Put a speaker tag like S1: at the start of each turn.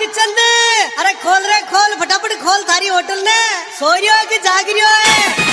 S1: की चल अरे खोल रे, खोल, फटाफट खोल, थारी होटल ने। सो हो कि जाग रही है?